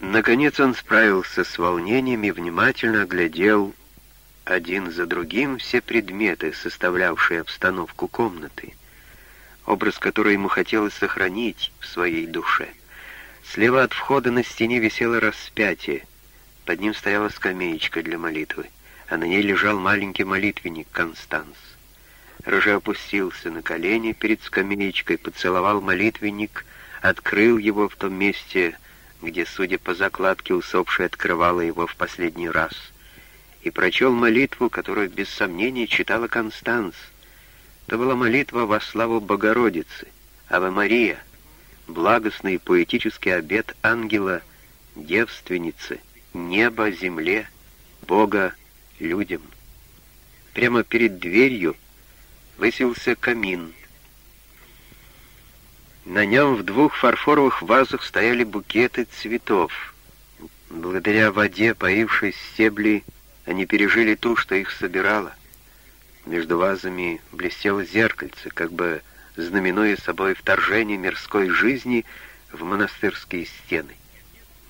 Наконец он справился с волнением и внимательно оглядел один за другим все предметы, составлявшие обстановку комнаты, образ которой ему хотелось сохранить в своей душе. Слева от входа на стене висело распятие, под ним стояла скамеечка для молитвы, а на ней лежал маленький молитвенник Констанс. Роже опустился на колени перед скамеечкой, поцеловал молитвенник, открыл его в том месте, где, судя по закладке, усопшая открывала его в последний раз, и прочел молитву, которую без сомнения читала Констанс. Это была молитва во славу Богородицы, Ава Мария, благостный поэтический обет ангела, девственницы, неба, земле, Бога, людям. Прямо перед дверью высился камин. На нем в двух фарфоровых вазах стояли букеты цветов. Благодаря воде, поившей стебли, они пережили ту, что их собирало. Между вазами блестело зеркальце, как бы знаменуя собой вторжение мирской жизни в монастырские стены.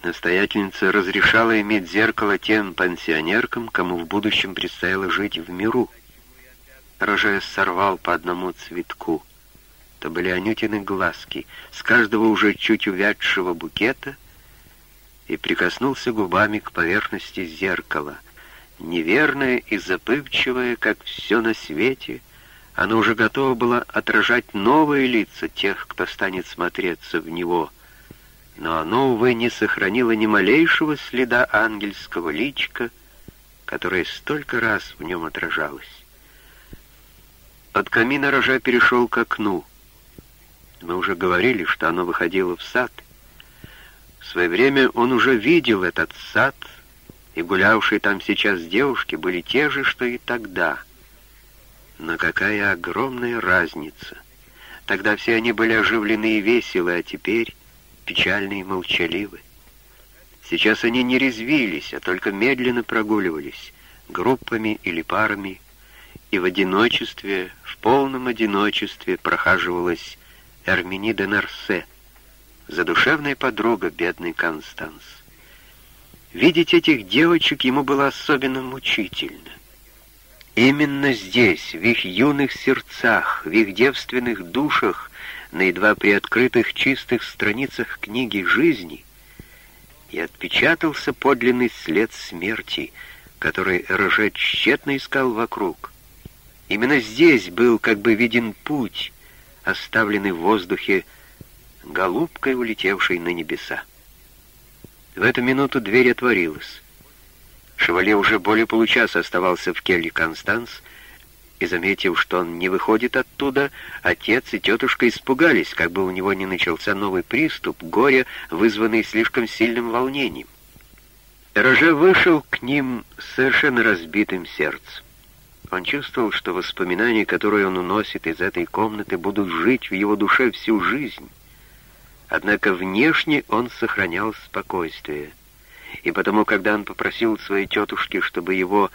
Настоятельница разрешала иметь зеркало тем пансионеркам, кому в будущем предстояло жить в миру. Роже сорвал по одному цветку. То были Анютины глазки, с каждого уже чуть увядшего букета, и прикоснулся губами к поверхности зеркала. Неверное и забывчивое, как все на свете, оно уже готово было отражать новые лица тех, кто станет смотреться в него. Но оно, увы, не сохранило ни малейшего следа ангельского личка, которое столько раз в нем отражалось. От камина рожа перешел к окну. Мы уже говорили, что оно выходило в сад. В свое время он уже видел этот сад, и гулявшие там сейчас девушки были те же, что и тогда. Но какая огромная разница! Тогда все они были оживлены и веселы, а теперь печальны и молчаливы. Сейчас они не резвились, а только медленно прогуливались, группами или парами, и в одиночестве, в полном одиночестве прохаживалась Эрмини де Нарсе, задушевная подруга бедной Констанс. Видеть этих девочек ему было особенно мучительно. Именно здесь, в их юных сердцах, в их девственных душах, на едва приоткрытых чистых страницах книги жизни, и отпечатался подлинный след смерти, который Роже тщетно искал вокруг — Именно здесь был как бы виден путь, оставленный в воздухе голубкой, улетевшей на небеса. В эту минуту дверь отворилась. Шевале уже более получаса оставался в келье Констанс, и, заметив, что он не выходит оттуда, отец и тетушка испугались, как бы у него не начался новый приступ горя, вызванный слишком сильным волнением. Роже вышел к ним совершенно разбитым сердцем. Он чувствовал, что воспоминания, которые он уносит из этой комнаты, будут жить в его душе всю жизнь. Однако внешне он сохранял спокойствие. И потому, когда он попросил своей тетушки, чтобы его,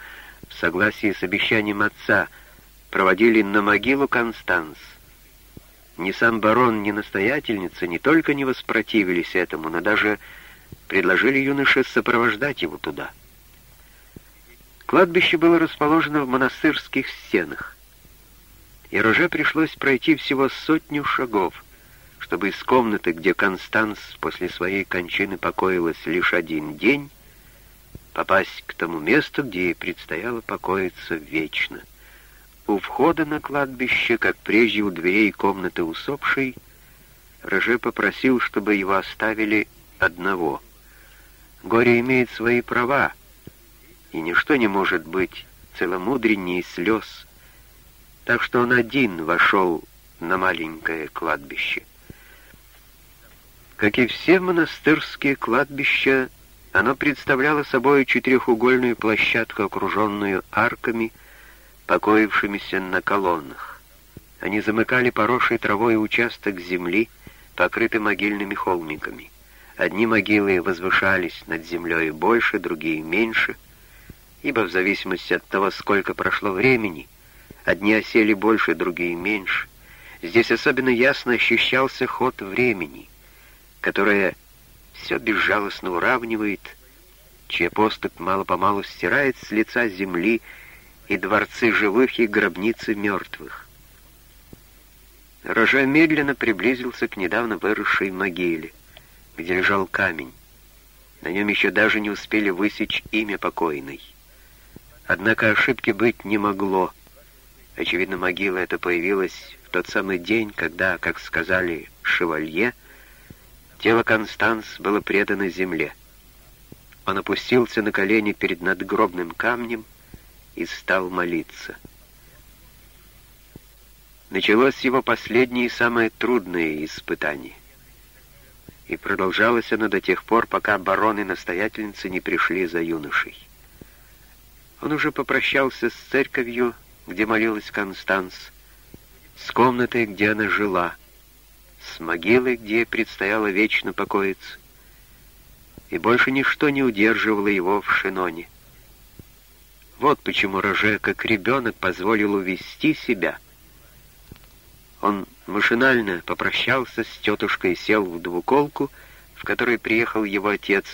в согласии с обещанием отца, проводили на могилу Констанс, ни сам барон, ни настоятельница не только не воспротивились этому, но даже предложили юноше сопровождать его туда. Кладбище было расположено в монастырских стенах, и Роже пришлось пройти всего сотню шагов, чтобы из комнаты, где Констанс после своей кончины покоилась лишь один день, попасть к тому месту, где ей предстояло покоиться вечно. У входа на кладбище, как прежде у дверей комнаты усопшей, Роже попросил, чтобы его оставили одного. Горе имеет свои права, и ничто не может быть целомудреннее слез, так что он один вошел на маленькое кладбище. Как и все монастырские кладбища, оно представляло собой четырехугольную площадку, окруженную арками, покоившимися на колоннах. Они замыкали поросший травой участок земли, покрытый могильными холмиками. Одни могилы возвышались над землей больше, другие меньше — ибо в зависимости от того, сколько прошло времени, одни осели больше, другие меньше, здесь особенно ясно ощущался ход времени, которое все безжалостно уравнивает, чья поступь мало-помалу стирает с лица земли и дворцы живых, и гробницы мертвых. Рожа медленно приблизился к недавно выросшей могиле, где лежал камень. На нем еще даже не успели высечь имя покойной. Однако ошибки быть не могло. Очевидно, могила эта появилась в тот самый день, когда, как сказали шевалье, тело Констанс было предано земле. Он опустился на колени перед надгробным камнем и стал молиться. Началось его последнее и самое трудное испытание. И продолжалось оно до тех пор, пока бароны-настоятельницы не пришли за юношей. Он уже попрощался с церковью, где молилась Констанс, с комнатой, где она жила, с могилой, где предстояло вечно покоиться, и больше ничто не удерживало его в Шиноне. Вот почему Роже, как ребенок, позволил увести себя. Он машинально попрощался с тетушкой и сел в двуколку, в которой приехал его отец,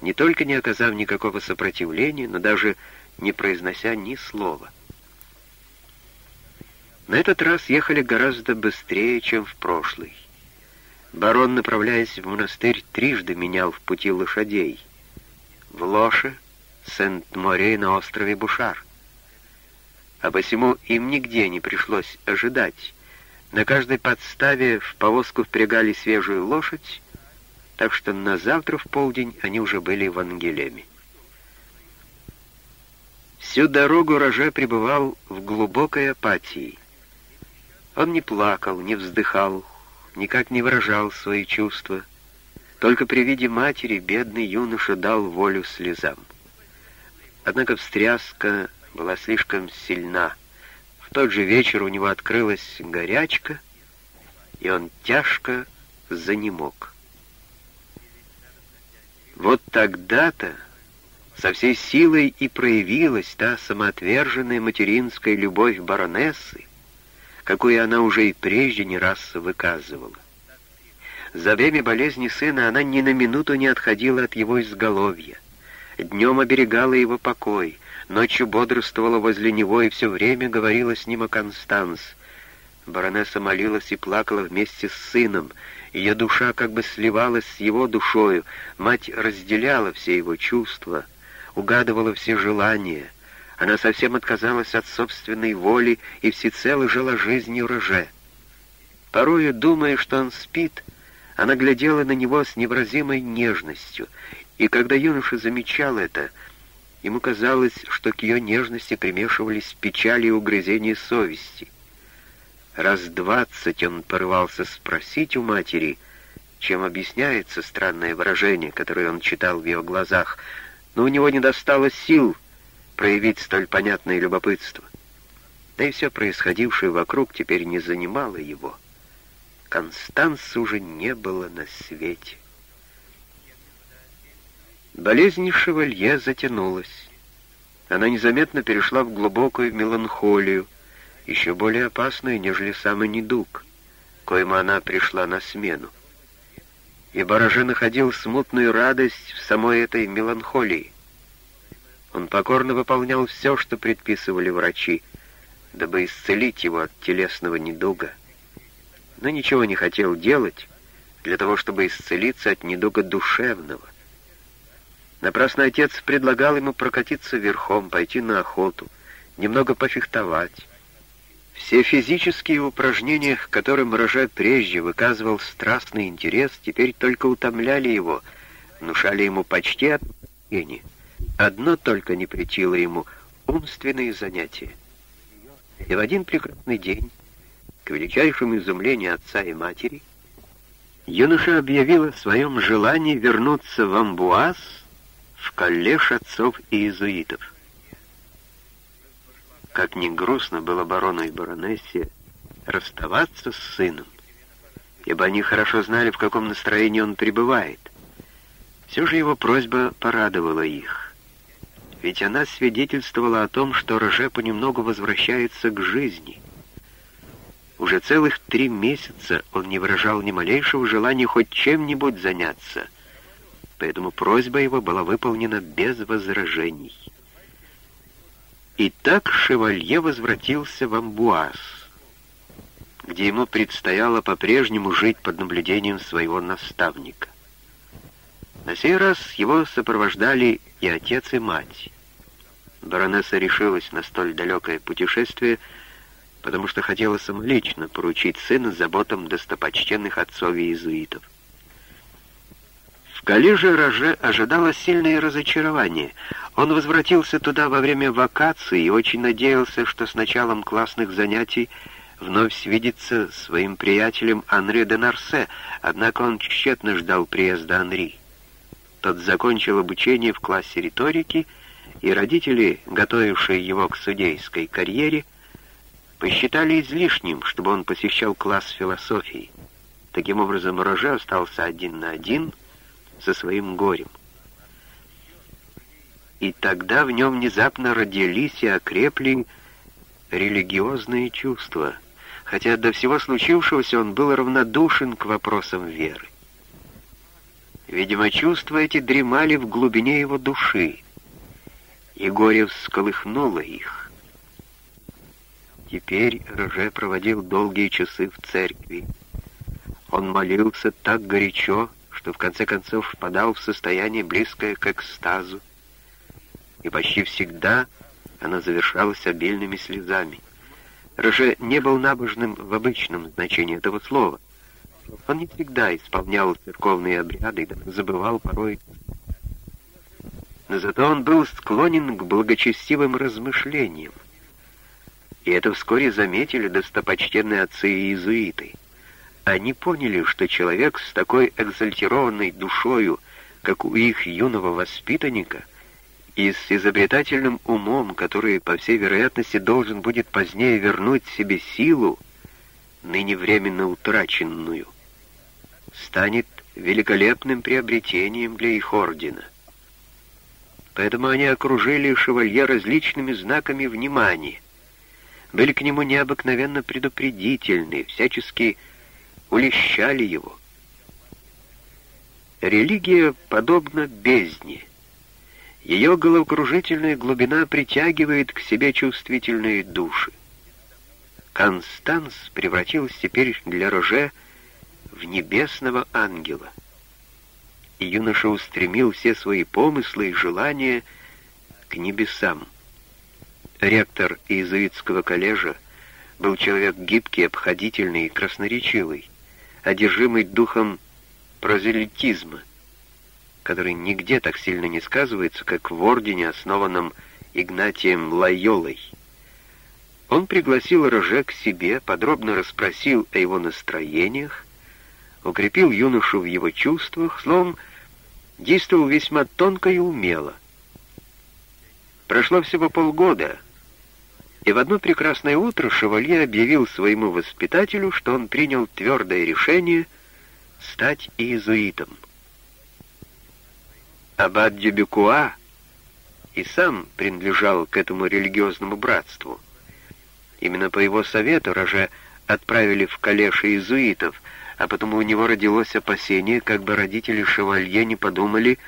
не только не оказав никакого сопротивления, но даже не произнося ни слова. На этот раз ехали гораздо быстрее, чем в прошлый. Барон, направляясь в монастырь, трижды менял в пути лошадей. В Лоше, Сент-Море на острове Бушар. А посему им нигде не пришлось ожидать. На каждой подставе в повозку впрягали свежую лошадь, так что на завтра в полдень они уже были в Ангелеме. Всю дорогу Роже пребывал в глубокой апатии. Он не плакал, не вздыхал, никак не выражал свои чувства. Только при виде матери бедный юноша дал волю слезам. Однако встряска была слишком сильна. В тот же вечер у него открылась горячка, и он тяжко занемог. Вот тогда-то со всей силой и проявилась та самоотверженная материнская любовь баронессы, какую она уже и прежде не раз выказывала. За время болезни сына она ни на минуту не отходила от его изголовья. Днем оберегала его покой, ночью бодрствовала возле него и все время говорила с ним о Констанс. Баронесса молилась и плакала вместе с сыном. Ее душа как бы сливалась с его душою. Мать разделяла все его чувства, угадывала все желания — она совсем отказалась от собственной воли и всецело жила жизнью Роже. Порою, думая, что он спит, она глядела на него с невразимой нежностью, и когда юноша замечал это, ему казалось, что к ее нежности примешивались печали и угрызения совести. Раз двадцать он порывался спросить у матери, чем объясняется странное выражение, которое он читал в ее глазах, но у него не достало сил проявить столь понятное любопытство. Да и все происходившее вокруг теперь не занимало его. Констанс уже не было на свете. Болезнь шевалье затянулась. Она незаметно перешла в глубокую меланхолию, еще более опасную, нежели самый недуг, коим она пришла на смену. И Бараже находил смутную радость в самой этой меланхолии. Он покорно выполнял все, что предписывали врачи, дабы исцелить его от телесного недуга, но ничего не хотел делать для того, чтобы исцелиться от недуга душевного. Напрасно отец предлагал ему прокатиться верхом, пойти на охоту, немного пофехтовать. Все физические упражнения, к которым Роже прежде выказывал страстный интерес, теперь только утомляли его, внушали ему почти отвращение. Одно только не притило ему — умственные занятия. И в один прекрасный день, к величайшему изумлению отца и матери, юноша объявил о своем желании вернуться в Амбуаз, в коллеж отцов и иезуитов. Как ни грустно было барону и баронессе расставаться с сыном, ибо они хорошо знали, в каком настроении он пребывает. Все же его просьба порадовала их ведь она свидетельствовала о том, что Роже понемногу возвращается к жизни. Уже целых три месяца он не выражал ни малейшего желания хоть чем-нибудь заняться, поэтому просьба его была выполнена без возражений. И так шевалье возвратился в Амбуаз, где ему предстояло по-прежнему жить под наблюдением своего наставника. На сей раз его сопровождали и отец, и мать. Баронесса решилась на столь далекое путешествие, потому что хотела самолично поручить сына заботам достопочтенных отцов и иезуитов. В коллеже Роже ожидало сильное разочарование. Он возвратился туда во время вакации и очень надеялся, что с началом классных занятий вновь свидится своим приятелем Анри де Нарсе, однако он тщетно ждал приезда Анри. Тот закончил обучение в классе риторики, и родители, готовившие его к судейской карьере, посчитали излишним, чтобы он посещал класс философии. Таким образом, Роже остался один на один со своим горем. И тогда в нем внезапно родились и окрепли религиозные чувства, хотя до всего случившегося он был равнодушен к вопросам веры. Видимо, чувства эти дремали в глубине его души, и горе всколыхнуло их. Теперь Роже проводил долгие часы в церкви. Он молился так горячо, что в конце концов впадал в состояние, близкое к экстазу, и почти всегда она завершалась обильными слезами. Роже не был набожным в обычном значении этого слова. Он не всегда исполнял церковные обряды и забывал порой. Но зато он был склонен к благочестивым размышлениям. И это вскоре заметили достопочтенные отцы и иезуиты. Они поняли, что человек с такой экзальтированной душою, как у их юного воспитанника — и с изобретательным умом, который, по всей вероятности, должен будет позднее вернуть себе силу, ныне временно утраченную, станет великолепным приобретением для их ордена. Поэтому они окружили шевалье различными знаками внимания, были к нему необыкновенно предупредительны, всячески улещали его. Религия подобна бездне — ее головокружительная глубина притягивает к себе чувствительные души. Констанс превратился теперь для Роже в небесного ангела. И юноша устремил все свои помыслы и желания к небесам. Ректор иезуитского коллежа был человек гибкий, обходительный и красноречивый, одержимый духом прозелитизма — который нигде так сильно не сказывается, как в ордене, основанном Игнатием Лайолой. Он пригласил Роже к себе, подробно расспросил о его настроениях, укрепил юношу в его чувствах, словом, действовал весьма тонко и умело. Прошло всего полгода, и в одно прекрасное утро Шевалье объявил своему воспитателю, что он принял твердое решение стать иезуитом. Аббат Дюбекуа и сам принадлежал к этому религиозному братству. Именно по его совету Роже отправили в коллеж иезуитов, а потому у него родилось опасение, как бы родители Шевалье не подумали,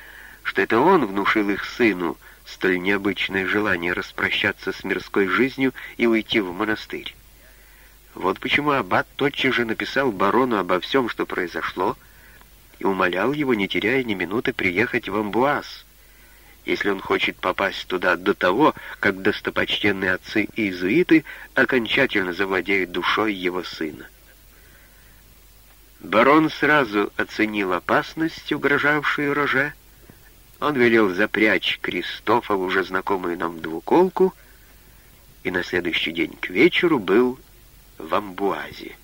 что это он внушил их сыну столь необычное желание распрощаться с мирской жизнью и уйти в монастырь. Вот почему аббат тотчас же написал барону обо всем, что произошло, и умолял его, не теряя ни минуты, приехать в Амбуаз, если он хочет попасть туда до того, как достопочтенные отцы и иезуиты окончательно завладеют душой его сына. Барон сразу оценил опасность, угрожавшую Роже. Он велел запрячь Кристофа в уже знакомую нам двуколку, и на следующий день к вечеру был в Амбуазе.